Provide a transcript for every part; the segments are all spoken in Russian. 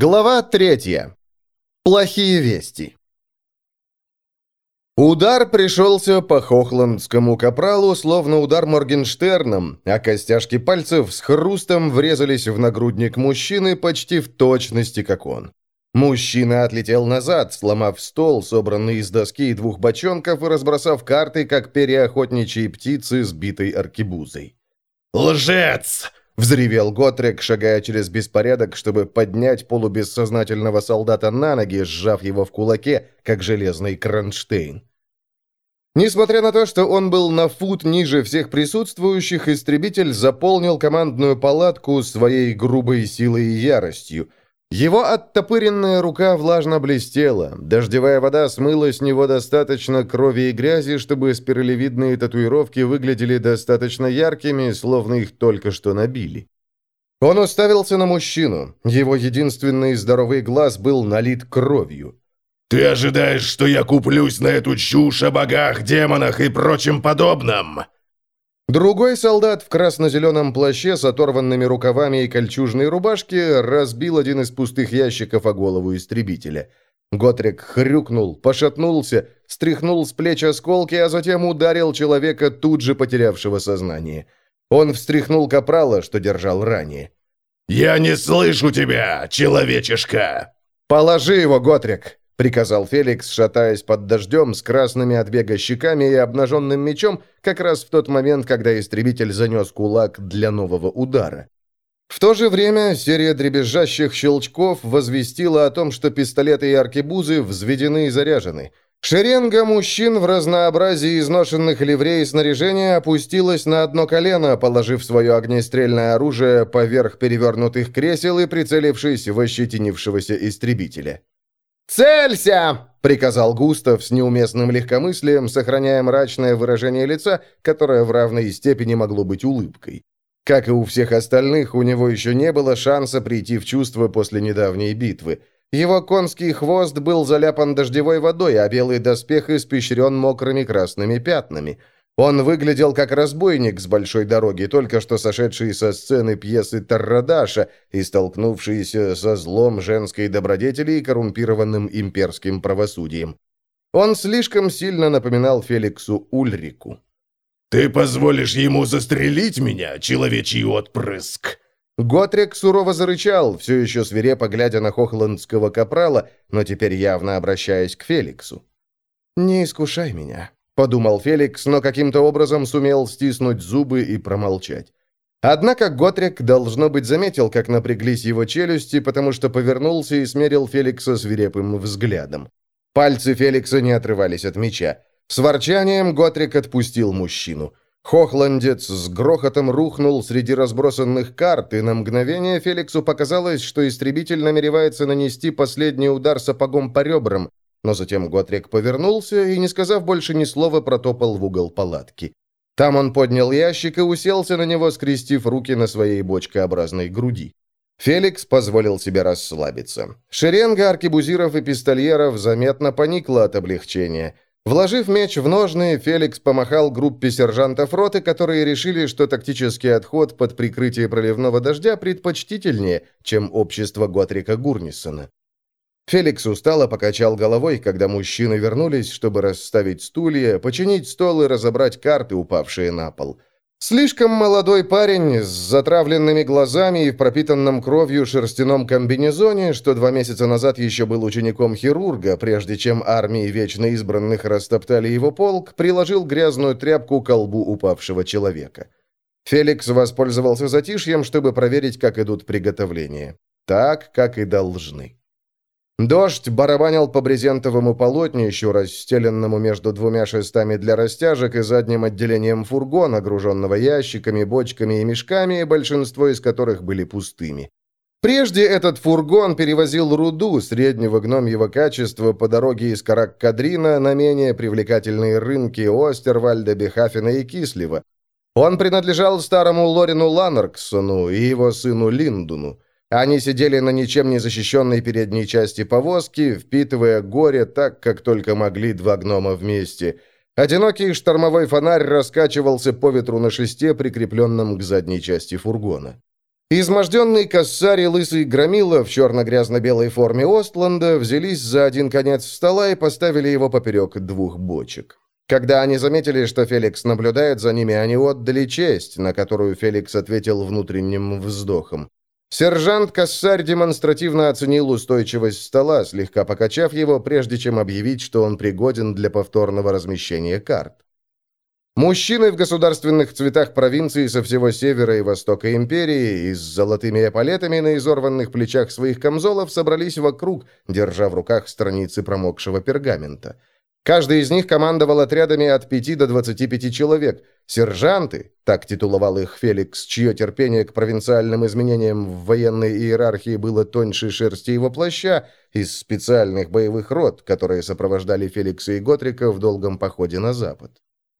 Глава третья. Плохие вести. Удар пришелся по хохландскому капралу, словно удар Моргенштерном, а костяшки пальцев с хрустом врезались в нагрудник мужчины почти в точности, как он. Мужчина отлетел назад, сломав стол, собранный из доски и двух бочонков, и разбросав карты, как перья птицы, сбитой аркебузой. «Лжец!» — взревел Готрек, шагая через беспорядок, чтобы поднять полубессознательного солдата на ноги, сжав его в кулаке, как железный кронштейн. Несмотря на то, что он был на фут ниже всех присутствующих, истребитель заполнил командную палатку своей грубой силой и яростью. Его оттопыренная рука влажно блестела. Дождевая вода смыла с него достаточно крови и грязи, чтобы спиралевидные татуировки выглядели достаточно яркими, словно их только что набили. Он уставился на мужчину. Его единственный здоровый глаз был налит кровью. «Ты ожидаешь, что я куплюсь на эту чушь о богах, демонах и прочем подобном?» Другой солдат в красно-зеленом плаще с оторванными рукавами и кольчужной рубашке разбил один из пустых ящиков о голову истребителя. Готрик хрюкнул, пошатнулся, стряхнул с плеч осколки, а затем ударил человека, тут же потерявшего сознание. Он встряхнул капрала, что держал ранее. «Я не слышу тебя, человечишка!» «Положи его, Готрик!» Приказал Феликс, шатаясь под дождем с красными от бега щеками и обнаженным мечом, как раз в тот момент, когда истребитель занес кулак для нового удара. В то же время серия дребезжащих щелчков возвестила о том, что пистолеты и аркебузы взведены и заряжены. Шеренга мужчин в разнообразии изношенных ливрей и снаряжения опустилась на одно колено, положив свое огнестрельное оружие поверх перевернутых кресел и прицелившись в ощетинившегося истребителя. «Целься!» — приказал Густав с неуместным легкомыслием, сохраняя мрачное выражение лица, которое в равной степени могло быть улыбкой. Как и у всех остальных, у него еще не было шанса прийти в чувство после недавней битвы. Его конский хвост был заляпан дождевой водой, а белый доспех испещрен мокрыми красными пятнами — он выглядел как разбойник с большой дороги, только что сошедший со сцены пьесы Таррадаша и столкнувшийся со злом женской добродетели и коррумпированным имперским правосудием. Он слишком сильно напоминал Феликсу Ульрику. «Ты позволишь ему застрелить меня, человечий отпрыск?» Готрик сурово зарычал, все еще свирепо глядя на хохландского капрала, но теперь явно обращаясь к Феликсу. «Не искушай меня подумал Феликс, но каким-то образом сумел стиснуть зубы и промолчать. Однако Готрик, должно быть, заметил, как напряглись его челюсти, потому что повернулся и смерил Феликса свирепым взглядом. Пальцы Феликса не отрывались от меча. С ворчанием Готрик отпустил мужчину. Хохландец с грохотом рухнул среди разбросанных карт, и на мгновение Феликсу показалось, что истребитель намеревается нанести последний удар сапогом по ребрам, но затем Готрик повернулся и, не сказав больше ни слова, протопал в угол палатки. Там он поднял ящик и уселся на него, скрестив руки на своей бочкообразной груди. Феликс позволил себе расслабиться. Шеренга аркебузиров и пистольеров заметно поникла от облегчения. Вложив меч в ножны, Феликс помахал группе сержантов роты, которые решили, что тактический отход под прикрытие проливного дождя предпочтительнее, чем общество Готрика Гурнисона. Феликс устало покачал головой, когда мужчины вернулись, чтобы расставить стулья, починить стол и разобрать карты, упавшие на пол. Слишком молодой парень с затравленными глазами и в пропитанном кровью шерстяном комбинезоне, что два месяца назад еще был учеником хирурга, прежде чем армии вечно избранных растоптали его полк, приложил грязную тряпку к колбу упавшего человека. Феликс воспользовался затишьем, чтобы проверить, как идут приготовления. Так, как и должны. Дождь барабанил по брезентовому полотнищу, расстеленному между двумя шестами для растяжек и задним отделением фургона, груженного ящиками, бочками и мешками, большинство из которых были пустыми. Прежде этот фургон перевозил руду среднего гномьего качества по дороге из Карак-Кадрина на менее привлекательные рынки Остервальда, Бехафена и Кислева. Он принадлежал старому Лорину Ланарксону и его сыну Линдуну. Они сидели на ничем не защищенной передней части повозки, впитывая горе так, как только могли два гнома вместе. Одинокий штормовой фонарь раскачивался по ветру на шесте, прикрепленном к задней части фургона. Изможденный кассарь и лысый громила в черно-грязно-белой форме Остланда взялись за один конец стола и поставили его поперек двух бочек. Когда они заметили, что Феликс наблюдает за ними, они отдали честь, на которую Феликс ответил внутренним вздохом. Сержант Кассарь демонстративно оценил устойчивость стола, слегка покачав его, прежде чем объявить, что он пригоден для повторного размещения карт. Мужчины в государственных цветах провинции со всего севера и востока империи и с золотыми эполетами на изорванных плечах своих камзолов собрались вокруг, держа в руках страницы промокшего пергамента. Каждый из них командовал отрядами от 5 до 25 человек. Сержанты, так титуловал их Феликс, чье терпение к провинциальным изменениям в военной иерархии было тоньше шерсти его плаща, из специальных боевых рот, которые сопровождали Феликса и Готрика в долгом походе на запад.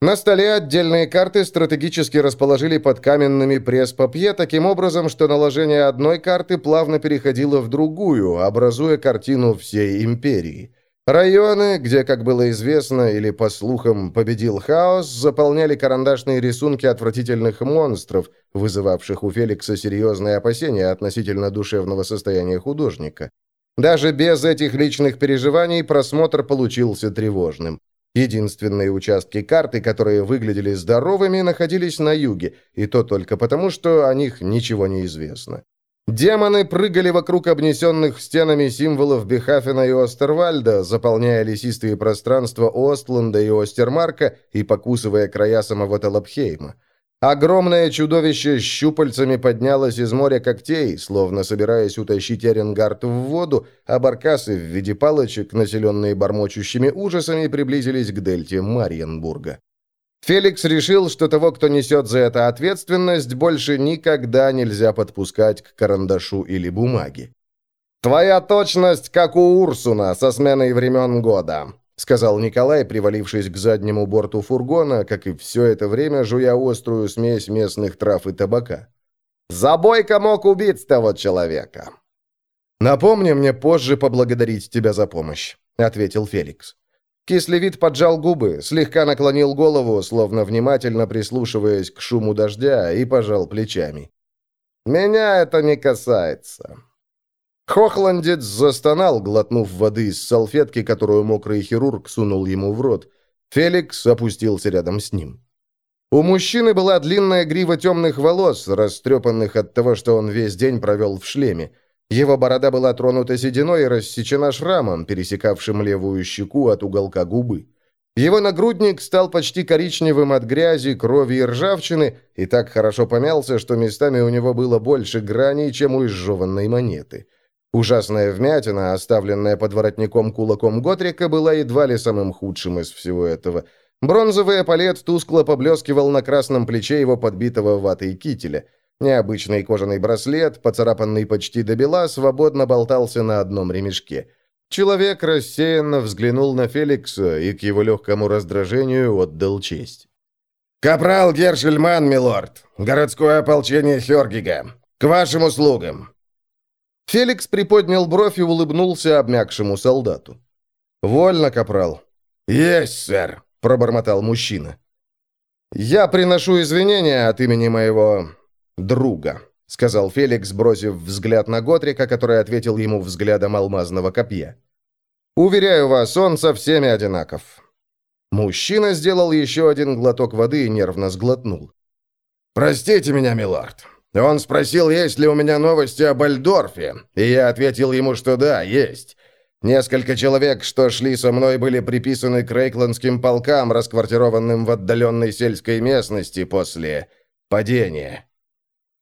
На столе отдельные карты стратегически расположили под каменными пресс-папье таким образом, что наложение одной карты плавно переходило в другую, образуя картину всей империи. Районы, где, как было известно или по слухам, победил хаос, заполняли карандашные рисунки отвратительных монстров, вызывавших у Феликса серьезные опасения относительно душевного состояния художника. Даже без этих личных переживаний просмотр получился тревожным. Единственные участки карты, которые выглядели здоровыми, находились на юге, и то только потому, что о них ничего не известно. Демоны прыгали вокруг обнесенных стенами символов Бехафена и Остервальда, заполняя лесистые пространства Остланда и Остермарка и покусывая края самого Талапхейма. Огромное чудовище щупальцами поднялось из моря когтей, словно собираясь утащить Эренгард в воду, а баркасы в виде палочек, населенные бормочущими ужасами, приблизились к дельте Марьенбурга. Феликс решил, что того, кто несет за это ответственность, больше никогда нельзя подпускать к карандашу или бумаге. «Твоя точность, как у Урсуна, со сменой времен года», сказал Николай, привалившись к заднему борту фургона, как и все это время жуя острую смесь местных трав и табака. «Забойка мог убить того человека!» «Напомни мне позже поблагодарить тебя за помощь», — ответил Феликс. Кислевид поджал губы, слегка наклонил голову, словно внимательно прислушиваясь к шуму дождя, и пожал плечами. «Меня это не касается. Хохландец застонал, глотнув воды из салфетки, которую мокрый хирург сунул ему в рот. Феликс опустился рядом с ним. У мужчины была длинная грива темных волос, растрепанных от того, что он весь день провел в шлеме. Его борода была тронута сединой и рассечена шрамом, пересекавшим левую щеку от уголка губы. Его нагрудник стал почти коричневым от грязи, крови и ржавчины, и так хорошо помялся, что местами у него было больше граней, чем у изжеванной монеты. Ужасная вмятина, оставленная под воротником кулаком Готрика, была едва ли самым худшим из всего этого. Бронзовый эполет тускло поблескивал на красном плече его подбитого ватой кителя. Необычный кожаный браслет, поцарапанный почти до бела, свободно болтался на одном ремешке. Человек рассеянно взглянул на Феликса и к его легкому раздражению отдал честь. «Капрал Гершельман, милорд! Городское ополчение Хергига! К вашим услугам!» Феликс приподнял бровь и улыбнулся обмякшему солдату. «Вольно, капрал». «Есть, сэр», — пробормотал мужчина. «Я приношу извинения от имени моего друга», — сказал Феликс, бросив взгляд на Готрика, который ответил ему взглядом алмазного копья. «Уверяю вас, он со всеми одинаков». Мужчина сделал еще один глоток воды и нервно сглотнул. «Простите меня, милорд. Он спросил, есть ли у меня новости об Альдорфе, и я ответил ему, что да, есть. Несколько человек, что шли со мной, были приписаны к рейкландским полкам, расквартированным в отдаленной сельской местности после падения.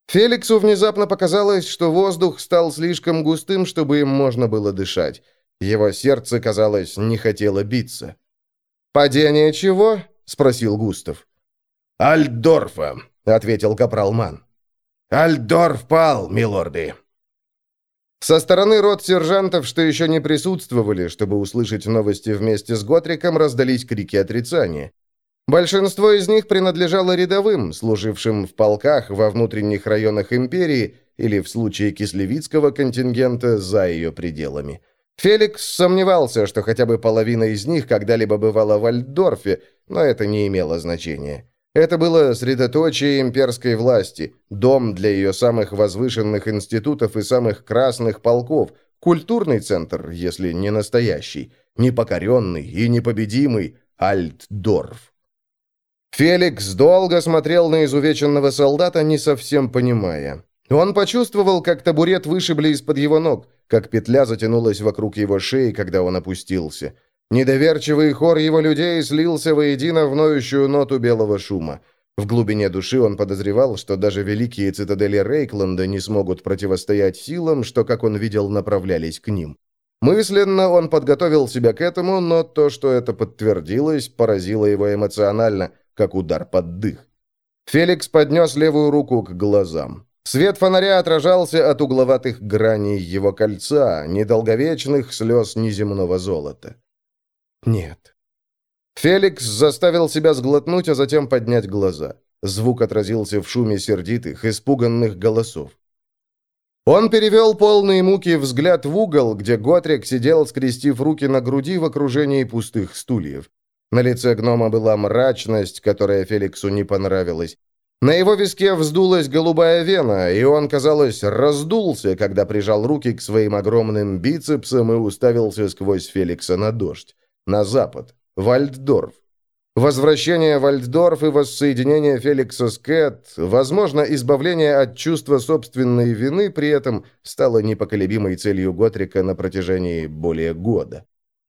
Феликсу внезапно показалось, что воздух стал слишком густым, чтобы им можно было дышать. Его сердце, казалось, не хотело биться. «Падение чего?» — спросил Густав. «Альдорфа», — ответил капрал Ман. Альдор впал, милорды!» Со стороны рот сержантов, что еще не присутствовали, чтобы услышать новости вместе с Готриком, раздались крики отрицания. Большинство из них принадлежало рядовым, служившим в полках во внутренних районах империи или, в случае кислевицкого контингента, за ее пределами. Феликс сомневался, что хотя бы половина из них когда-либо бывала в Альдорфе, но это не имело значения. Это было средоточие имперской власти, дом для ее самых возвышенных институтов и самых красных полков, культурный центр, если не настоящий, непокоренный и непобедимый Альтдорф. Феликс долго смотрел на изувеченного солдата, не совсем понимая. Он почувствовал, как табурет вышибли из-под его ног, как петля затянулась вокруг его шеи, когда он опустился. Недоверчивый хор его людей слился воедино в ноющую ноту белого шума. В глубине души он подозревал, что даже великие цитадели Рейкленда не смогут противостоять силам, что, как он видел, направлялись к ним. Мысленно он подготовил себя к этому, но то, что это подтвердилось, поразило его эмоционально, как удар под дых. Феликс поднес левую руку к глазам. Свет фонаря отражался от угловатых граней его кольца, недолговечных слез неземного золота. Нет. Феликс заставил себя сглотнуть, а затем поднять глаза. Звук отразился в шуме сердитых, испуганных голосов. Он перевел полные муки взгляд в угол, где Готрик сидел, скрестив руки на груди в окружении пустых стульев. На лице гнома была мрачность, которая Феликсу не понравилась. На его виске вздулась голубая вена, и он, казалось, раздулся, когда прижал руки к своим огромным бицепсам и уставился сквозь Феликса на дождь на запад, Вальддорф. Возвращение Вальддорф и воссоединение Феликса с Кэт, возможно, избавление от чувства собственной вины при этом стало непоколебимой целью Готрика на протяжении более года.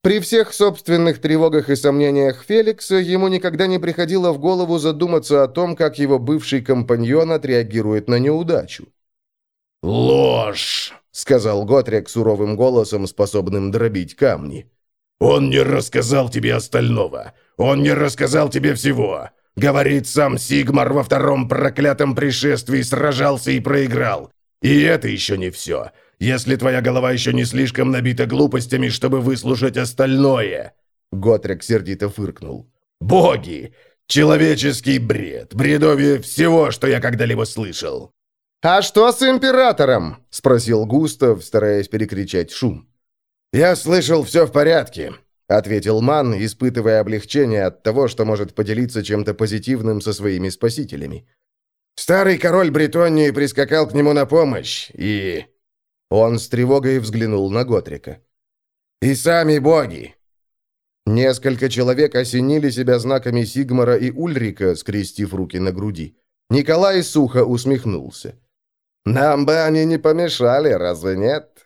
При всех собственных тревогах и сомнениях Феликса ему никогда не приходило в голову задуматься о том, как его бывший компаньон отреагирует на неудачу. «Ложь!» — сказал Готрик суровым голосом, способным дробить камни. «Он не рассказал тебе остального. Он не рассказал тебе всего. Говорит, сам Сигмар во втором проклятом пришествии сражался и проиграл. И это еще не все. Если твоя голова еще не слишком набита глупостями, чтобы выслушать остальное...» Готрек сердито фыркнул. «Боги! Человеческий бред! Бредовье всего, что я когда-либо слышал!» «А что с императором?» — спросил Густав, стараясь перекричать шум. «Я слышал, все в порядке», — ответил Ман, испытывая облегчение от того, что может поделиться чем-то позитивным со своими спасителями. «Старый король Бретонии прискакал к нему на помощь, и...» Он с тревогой взглянул на Готрика. «И сами боги!» Несколько человек осенили себя знаками Сигмара и Ульрика, скрестив руки на груди. Николай сухо усмехнулся. «Нам бы они не помешали, разве нет?»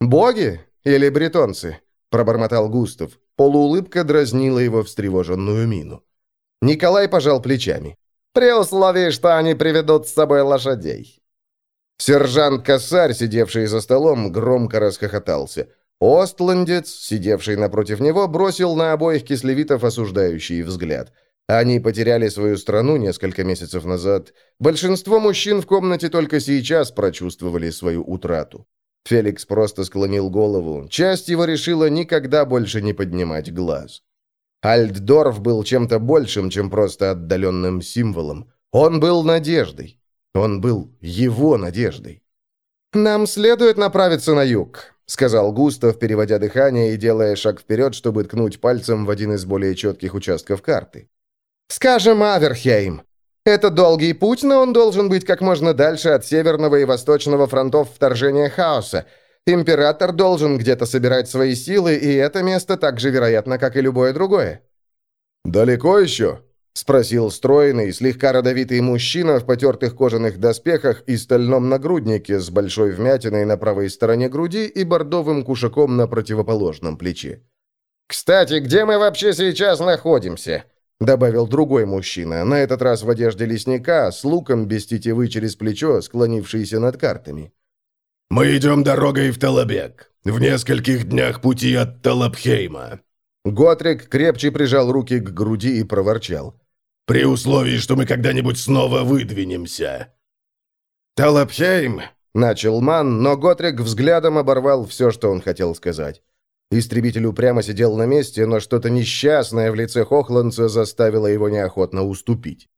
«Боги? «Или бретонцы», — пробормотал Густав. Полуулыбка дразнила его встревоженную мину. Николай пожал плечами. «При условии, что они приведут с собой лошадей». Сержант Косарь, сидевший за столом, громко расхохотался. Остландец, сидевший напротив него, бросил на обоих кислевитов осуждающий взгляд. Они потеряли свою страну несколько месяцев назад. Большинство мужчин в комнате только сейчас прочувствовали свою утрату. Феликс просто склонил голову. Часть его решила никогда больше не поднимать глаз. Альтдорф был чем-то большим, чем просто отдаленным символом. Он был надеждой. Он был его надеждой. «Нам следует направиться на юг», — сказал Густав, переводя дыхание и делая шаг вперед, чтобы ткнуть пальцем в один из более четких участков карты. «Скажем, Аверхейм. Это долгий путь, но он должен быть как можно дальше от северного и восточного фронтов вторжения хаоса. Император должен где-то собирать свои силы, и это место так же вероятно, как и любое другое». «Далеко еще?» — спросил стройный, слегка родовитый мужчина в потертых кожаных доспехах и стальном нагруднике с большой вмятиной на правой стороне груди и бордовым кушаком на противоположном плече. «Кстати, где мы вообще сейчас находимся?» добавил другой мужчина, на этот раз в одежде лесника, с луком без тетивы через плечо, склонившийся над картами. «Мы идем дорогой в Талабек, в нескольких днях пути от Талабхейма». Готрик крепче прижал руки к груди и проворчал. «При условии, что мы когда-нибудь снова выдвинемся». «Талабхейм», — начал Ман, но Готрик взглядом оборвал все, что он хотел сказать. Истребитель упрямо сидел на месте, но что-то несчастное в лице Хохландца заставило его неохотно уступить.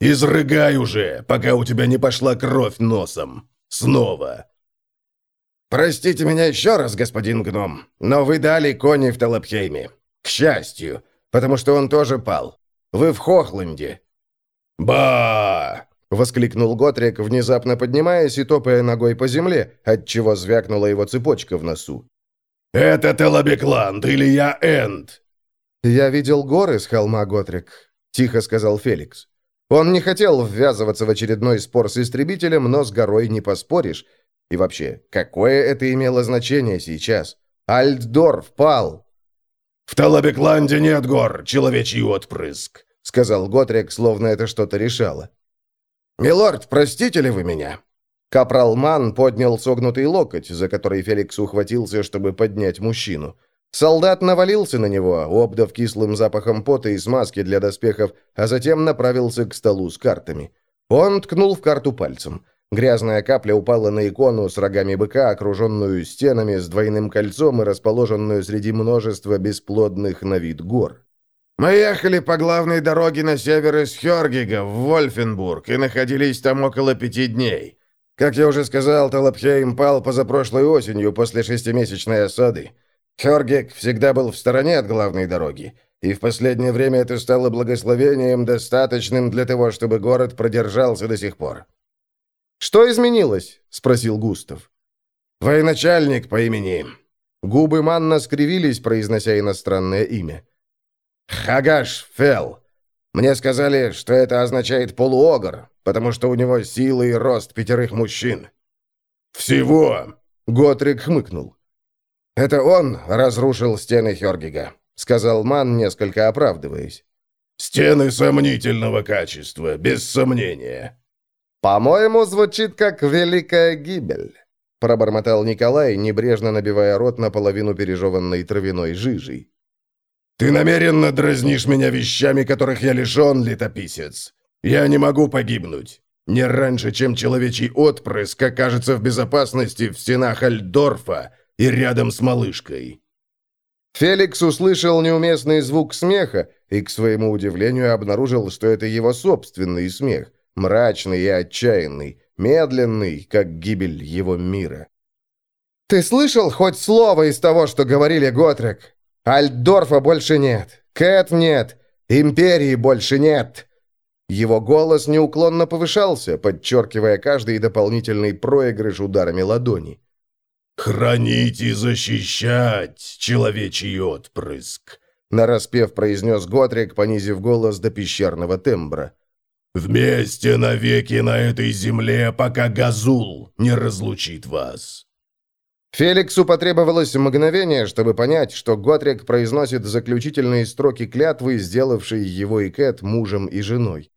«Изрыгай уже, пока у тебя не пошла кровь носом. Снова!» «Простите меня еще раз, господин гном, но вы дали кони в Талапхейме. К счастью, потому что он тоже пал. Вы в Хохланде. «Ба!» — воскликнул Готрик, внезапно поднимаясь и топая ногой по земле, отчего звякнула его цепочка в носу. «Это Телобекланд или я Энд?» «Я видел горы с холма, Готрик», — тихо сказал Феликс. Он не хотел ввязываться в очередной спор с истребителем, но с горой не поспоришь. И вообще, какое это имело значение сейчас? Альтдорф пал. «В Талабекланде нет гор, человечий отпрыск», — сказал Готрик, словно это что-то решало. «Милорд, простите ли вы меня?» Капрал Ман поднял согнутый локоть, за который Феликс ухватился, чтобы поднять мужчину. Солдат навалился на него, обдав кислым запахом пота и смазки для доспехов, а затем направился к столу с картами. Он ткнул в карту пальцем. Грязная капля упала на икону с рогами быка, окруженную стенами с двойным кольцом и расположенную среди множества бесплодных на вид гор. «Мы ехали по главной дороге на север из Хёргига в Вольфенбург и находились там около пяти дней. Как я уже сказал, Талапхейм пал позапрошлой осенью после шестимесячной осады. Хёргик всегда был в стороне от главной дороги, и в последнее время это стало благословением, достаточным для того, чтобы город продержался до сих пор. «Что изменилось?» — спросил Густав. «Военачальник по имени...» Губы Манна скривились, произнося иностранное имя. «Хагаш Фел. Мне сказали, что это означает полуогр, потому что у него сила и рост пятерых мужчин». «Всего?» — Готрик хмыкнул. «Это он разрушил стены Хёргига», — сказал Ман, несколько оправдываясь. «Стены сомнительного качества, без сомнения». «По-моему, звучит как «Великая гибель», — пробормотал Николай, небрежно набивая рот наполовину пережеванной травяной жижей. «Ты намеренно дразнишь меня вещами, которых я лишен, летописец. Я не могу погибнуть. Не раньше, чем человечий отпрыск окажется в безопасности в стенах Альдорфа и рядом с малышкой». Феликс услышал неуместный звук смеха и, к своему удивлению, обнаружил, что это его собственный смех мрачный и отчаянный, медленный, как гибель его мира. «Ты слышал хоть слово из того, что говорили Готрек? Альдорфа больше нет, Кэт нет, Империи больше нет!» Его голос неуклонно повышался, подчеркивая каждый дополнительный проигрыш ударами ладони. «Хранить и защищать, человечий отпрыск!» Нараспев произнес Готрик, понизив голос до пещерного тембра. Вместе навеки на этой земле, пока Газул не разлучит вас». Феликсу потребовалось мгновение, чтобы понять, что Готрик произносит заключительные строки клятвы, сделавшей его и Кэт мужем и женой.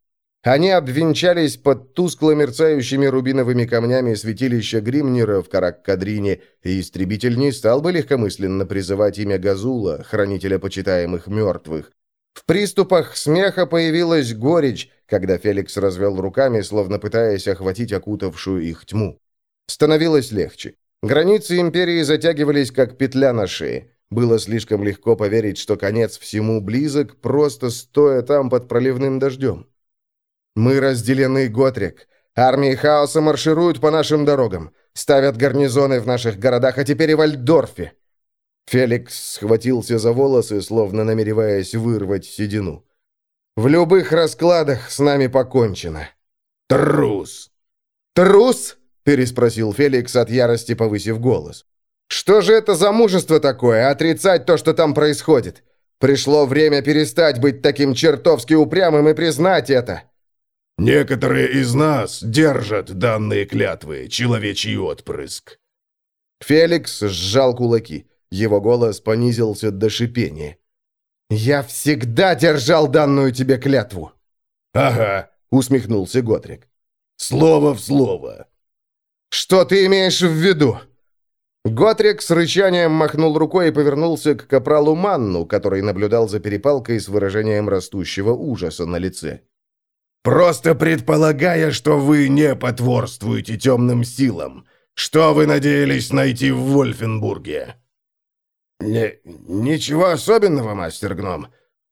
Они обвенчались под тускло мерцающими рубиновыми камнями святилища Гримнера в Карак-Кадрине, и истребитель не стал бы легкомысленно призывать имя Газула, хранителя почитаемых мертвых. В приступах смеха появилась горечь, когда Феликс развел руками, словно пытаясь охватить окутавшую их тьму. Становилось легче. Границы империи затягивались, как петля на шее. Было слишком легко поверить, что конец всему близок, просто стоя там под проливным дождем. «Мы разделены, Готрик. Армии хаоса маршируют по нашим дорогам, ставят гарнизоны в наших городах, а теперь и в Альдорфе. Феликс схватился за волосы, словно намереваясь вырвать седину. «В любых раскладах с нами покончено». «Трус!» «Трус?» – переспросил Феликс от ярости, повысив голос. «Что же это за мужество такое, отрицать то, что там происходит? Пришло время перестать быть таким чертовски упрямым и признать это». «Некоторые из нас держат данные клятвы, человечий отпрыск». Феликс сжал кулаки. Его голос понизился до шипения. «Я всегда держал данную тебе клятву!» «Ага», — усмехнулся Готрик. «Слово в слово». «Что ты имеешь в виду?» Готрик с рычанием махнул рукой и повернулся к капралу Манну, который наблюдал за перепалкой с выражением растущего ужаса на лице. «Просто предполагая, что вы не потворствуете темным силам, что вы надеялись найти в Вольфенбурге?» Не, «Ничего особенного, мастер-гном.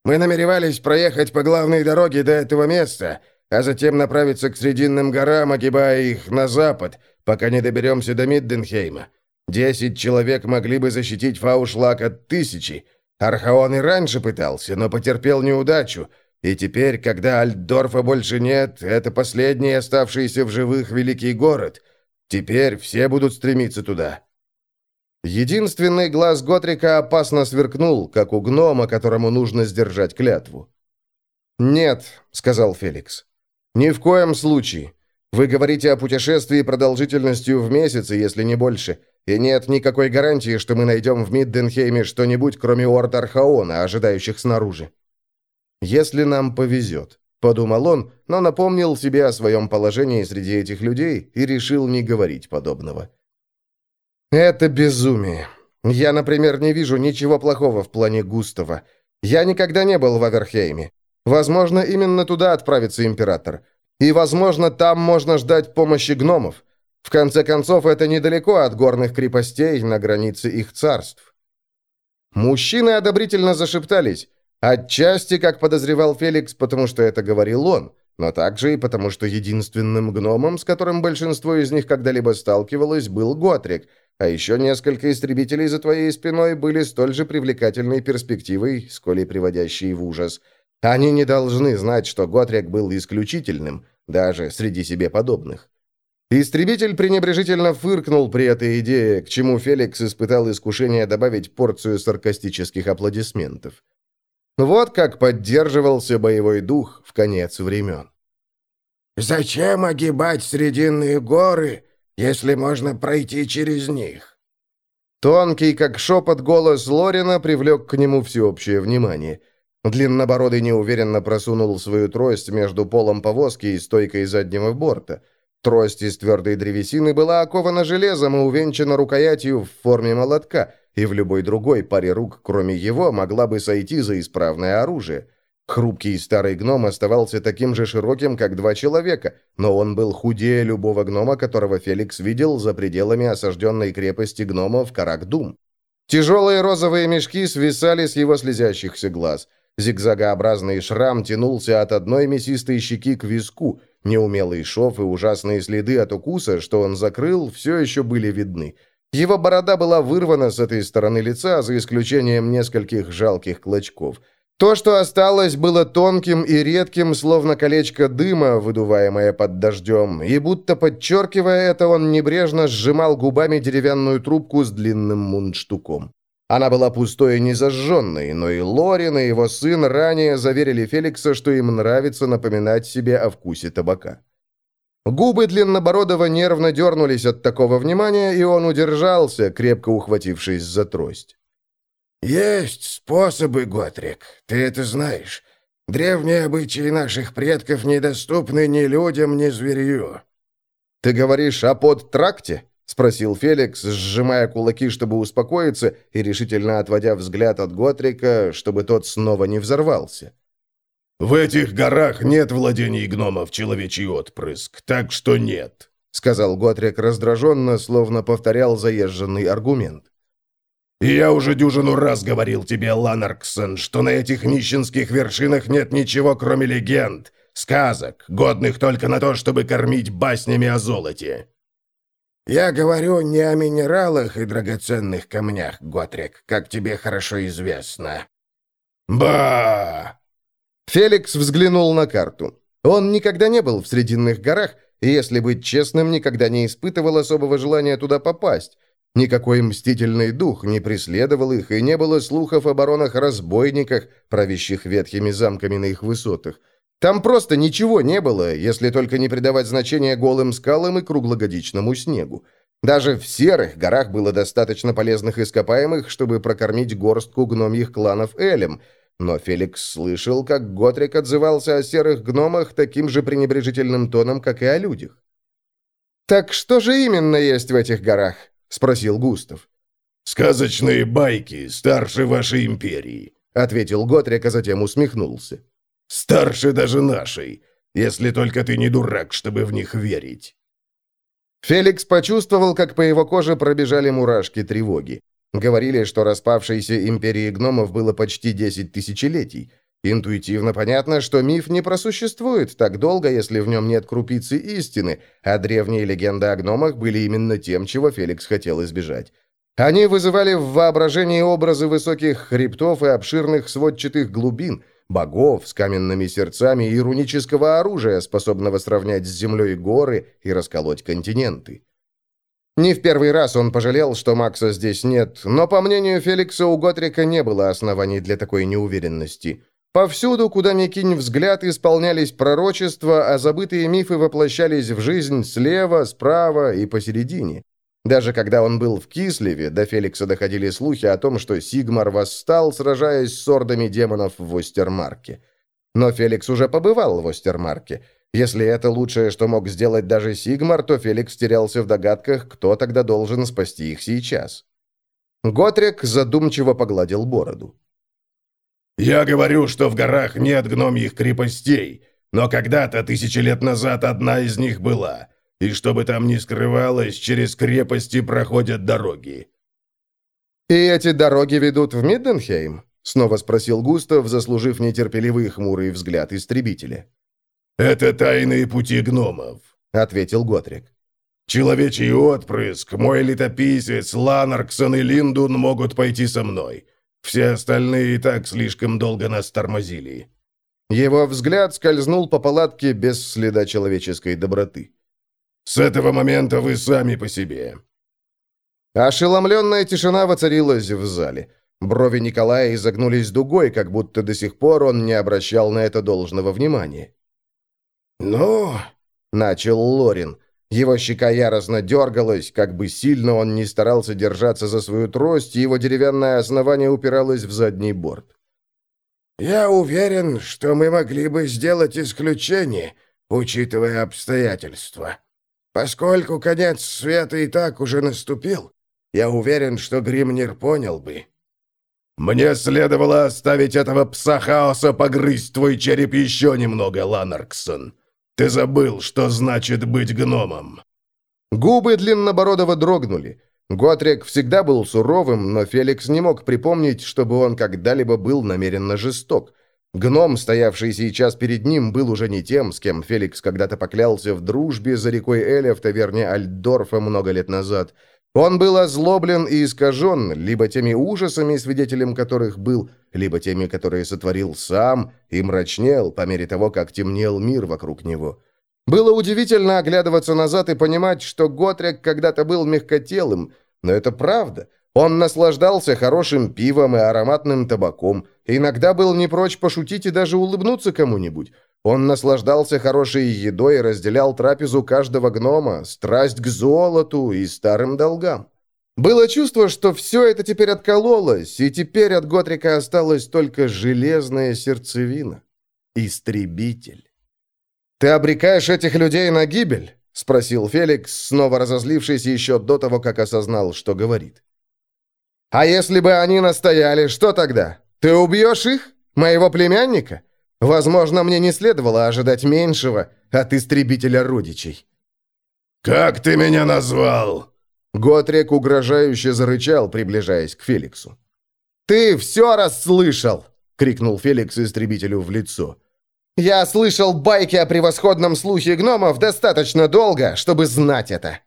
Мы намеревались проехать по главной дороге до этого места, а затем направиться к Срединным горам, огибая их на запад, пока не доберемся до Мидденхейма. Десять человек могли бы защитить Фаушлак от тысячи. Архаон и раньше пытался, но потерпел неудачу, И теперь, когда Альдорфа больше нет, это последний оставшийся в живых великий город. Теперь все будут стремиться туда». Единственный глаз Готрика опасно сверкнул, как у гнома, которому нужно сдержать клятву. «Нет», — сказал Феликс. «Ни в коем случае. Вы говорите о путешествии продолжительностью в месяцы, если не больше, и нет никакой гарантии, что мы найдем в Мидденхейме что-нибудь, кроме орд Архаона, ожидающих снаружи. Если нам повезет». — подумал он, но напомнил себе о своем положении среди этих людей и решил не говорить подобного. «Это безумие. Я, например, не вижу ничего плохого в плане Густава. Я никогда не был в Аверхейме. Возможно, именно туда отправится император. И, возможно, там можно ждать помощи гномов. В конце концов, это недалеко от горных крепостей на границе их царств». Мужчины одобрительно зашептались, Отчасти, как подозревал Феликс, потому что это говорил он, но также и потому, что единственным гномом, с которым большинство из них когда-либо сталкивалось, был Готрик, а еще несколько истребителей за твоей спиной были столь же привлекательной перспективой, сколь и приводящей в ужас. Они не должны знать, что Готрик был исключительным, даже среди себе подобных. Истребитель пренебрежительно фыркнул при этой идее, к чему Феликс испытал искушение добавить порцию саркастических аплодисментов. Вот как поддерживался боевой дух в конец времен. «Зачем огибать Срединные горы, если можно пройти через них?» Тонкий, как шепот, голос Лорина привлек к нему всеобщее внимание. Длиннобородый неуверенно просунул свою трость между полом повозки и стойкой заднего борта. Трость из твердой древесины была окована железом и увенчана рукоятью в форме молотка – и в любой другой паре рук, кроме его, могла бы сойти за исправное оружие. Хрупкий старый гном оставался таким же широким, как два человека, но он был худее любого гнома, которого Феликс видел за пределами осажденной крепости гномов Каракдум. Тяжелые розовые мешки свисали с его слезящихся глаз. Зигзагообразный шрам тянулся от одной мясистой щеки к виску. Неумелый шов и ужасные следы от укуса, что он закрыл, все еще были видны. Его борода была вырвана с этой стороны лица, за исключением нескольких жалких клочков. То, что осталось, было тонким и редким, словно колечко дыма, выдуваемое под дождем, и будто подчеркивая это, он небрежно сжимал губами деревянную трубку с длинным мундштуком. Она была пустой и незажженной, но и Лорин, и его сын ранее заверили Феликса, что им нравится напоминать себе о вкусе табака. Губы Длиннобородова нервно дернулись от такого внимания, и он удержался, крепко ухватившись за трость. «Есть способы, Готрик, ты это знаешь. Древние обычаи наших предков недоступны ни людям, ни зверью». «Ты говоришь о подтракте?» — спросил Феликс, сжимая кулаки, чтобы успокоиться, и решительно отводя взгляд от Готрика, чтобы тот снова не взорвался. «В этих горах нет владений гномов человечий отпрыск, так что нет», — сказал Готрик раздраженно, словно повторял заезженный аргумент. «Я уже дюжину раз говорил тебе, Ланарксон, что на этих нищенских вершинах нет ничего, кроме легенд, сказок, годных только на то, чтобы кормить баснями о золоте». «Я говорю не о минералах и драгоценных камнях, Готрик, как тебе хорошо известно». «Ба!» Феликс взглянул на карту. Он никогда не был в Срединных горах, и, если быть честным, никогда не испытывал особого желания туда попасть. Никакой мстительный дух не преследовал их, и не было слухов о баронах-разбойниках, правящих ветхими замками на их высотах. Там просто ничего не было, если только не придавать значения голым скалам и круглогодичному снегу. Даже в серых горах было достаточно полезных ископаемых, чтобы прокормить горстку гномьих кланов Элем, но Феликс слышал, как Готрик отзывался о серых гномах таким же пренебрежительным тоном, как и о людях. «Так что же именно есть в этих горах?» — спросил Густав. «Сказочные байки, старше вашей империи», — ответил Готрик, а затем усмехнулся. «Старше даже нашей, если только ты не дурак, чтобы в них верить». Феликс почувствовал, как по его коже пробежали мурашки тревоги. Говорили, что распавшейся империи гномов было почти 10 тысячелетий. Интуитивно понятно, что миф не просуществует так долго, если в нем нет крупицы истины, а древние легенды о гномах были именно тем, чего Феликс хотел избежать. Они вызывали в воображении образы высоких хребтов и обширных сводчатых глубин, богов с каменными сердцами и рунического оружия, способного сравнять с землей горы и расколоть континенты. Не в первый раз он пожалел, что Макса здесь нет, но, по мнению Феликса, у Готрика не было оснований для такой неуверенности. Повсюду, куда ни кинь взгляд, исполнялись пророчества, а забытые мифы воплощались в жизнь слева, справа и посередине. Даже когда он был в Кислеве, до Феликса доходили слухи о том, что Сигмар восстал, сражаясь с ордами демонов в Остермарке. Но Феликс уже побывал в Остермарке – если это лучшее, что мог сделать даже Сигмар, то Феликс терялся в догадках, кто тогда должен спасти их сейчас. Готрик задумчиво погладил бороду. «Я говорю, что в горах нет гномьих крепостей, но когда-то, тысячи лет назад, одна из них была, и чтобы там не скрывалось, через крепости проходят дороги». «И эти дороги ведут в Мидденхейм?» — снова спросил Густав, заслужив нетерпеливый хмурый взгляд истребителя. «Это тайные пути гномов», — ответил Готрик. «Человечий отпрыск, мой летописец, Ланарксон и Линдун могут пойти со мной. Все остальные и так слишком долго нас тормозили». Его взгляд скользнул по палатке без следа человеческой доброты. «С этого момента вы сами по себе». Ошеломленная тишина воцарилась в зале. Брови Николая изогнулись дугой, как будто до сих пор он не обращал на это должного внимания. «Ну...» — начал Лорин. Его щека яростно дергалась, как бы сильно он не старался держаться за свою трость, его деревянное основание упиралось в задний борт. «Я уверен, что мы могли бы сделать исключение, учитывая обстоятельства. Поскольку конец света и так уже наступил, я уверен, что Гримнир понял бы». «Мне следовало оставить этого пса хаоса погрызть твой череп еще немного, Ланарксон», ты забыл, что значит быть гномом!» Губы Длиннобородова дрогнули. Готрек всегда был суровым, но Феликс не мог припомнить, чтобы он когда-либо был намеренно жесток. Гном, стоявший сейчас перед ним, был уже не тем, с кем Феликс когда-то поклялся в дружбе за рекой Эля в таверне Альдорфа много лет назад. Он был озлоблен и искажен либо теми ужасами, свидетелем которых был, либо теми, которые сотворил сам, и мрачнел по мере того, как темнел мир вокруг него. Было удивительно оглядываться назад и понимать, что Готрек когда-то был мягкотелым, но это правда. Он наслаждался хорошим пивом и ароматным табаком, иногда был не прочь пошутить и даже улыбнуться кому-нибудь. Он наслаждался хорошей едой и разделял трапезу каждого гнома, страсть к золоту и старым долгам. Было чувство, что все это теперь откололось, и теперь от Готрика осталась только железная сердцевина. Истребитель. «Ты обрекаешь этих людей на гибель?» — спросил Феликс, снова разозлившись еще до того, как осознал, что говорит. «А если бы они настояли, что тогда? Ты убьешь их? Моего племянника? Возможно, мне не следовало ожидать меньшего от истребителя родичей». «Как ты меня назвал?» Готрек угрожающе зарычал, приближаясь к Феликсу. «Ты все расслышал!» — крикнул Феликс истребителю в лицо. «Я слышал байки о превосходном слухе гномов достаточно долго, чтобы знать это!»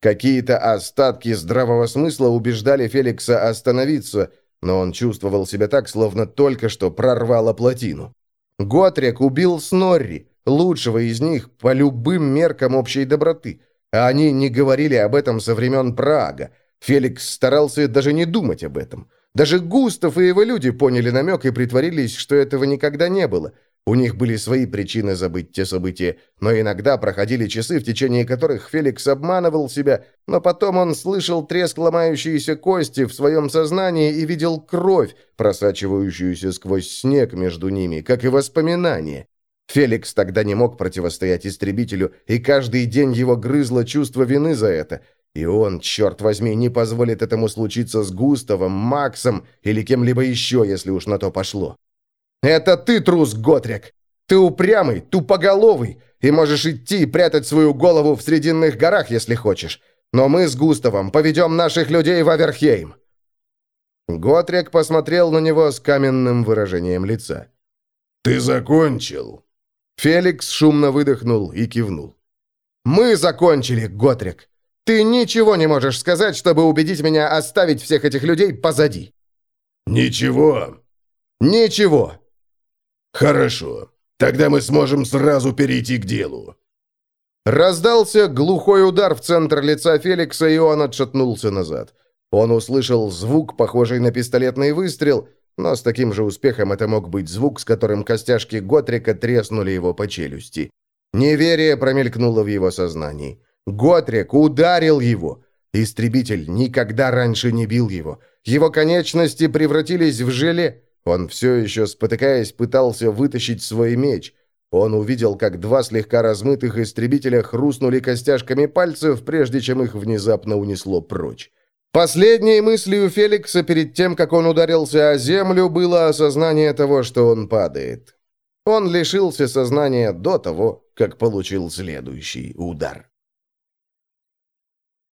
Какие-то остатки здравого смысла убеждали Феликса остановиться, но он чувствовал себя так, словно только что прорвало плотину. Готрек убил Снорри, лучшего из них по любым меркам общей доброты — а они не говорили об этом со времен Прага. Феликс старался даже не думать об этом. Даже Густав и его люди поняли намек и притворились, что этого никогда не было. У них были свои причины забыть те события, но иногда проходили часы, в течение которых Феликс обманывал себя, но потом он слышал треск ломающейся кости в своем сознании и видел кровь, просачивающуюся сквозь снег между ними, как и воспоминания. Феликс тогда не мог противостоять истребителю, и каждый день его грызло чувство вины за это. И он, черт возьми, не позволит этому случиться с Густавом, Максом или кем-либо еще, если уж на то пошло. «Это ты, трус, Готрик! Ты упрямый, тупоголовый, и можешь идти и прятать свою голову в Срединных горах, если хочешь. Но мы с Густавом поведем наших людей в Аверхейм!» Готрик посмотрел на него с каменным выражением лица. «Ты закончил?» Феликс шумно выдохнул и кивнул. «Мы закончили, Готрик. Ты ничего не можешь сказать, чтобы убедить меня оставить всех этих людей позади». «Ничего». «Ничего». «Хорошо. Тогда мы сможем сразу перейти к делу». Раздался глухой удар в центр лица Феликса, и он отшатнулся назад. Он услышал звук, похожий на пистолетный выстрел, но с таким же успехом это мог быть звук, с которым костяшки Готрика треснули его по челюсти. Неверие промелькнуло в его сознании. Готрик ударил его. Истребитель никогда раньше не бил его. Его конечности превратились в желе. Он все еще, спотыкаясь, пытался вытащить свой меч. Он увидел, как два слегка размытых истребителя хрустнули костяшками пальцев, прежде чем их внезапно унесло прочь. Последней мыслью Феликса перед тем, как он ударился о землю, было осознание того, что он падает. Он лишился сознания до того, как получил следующий удар.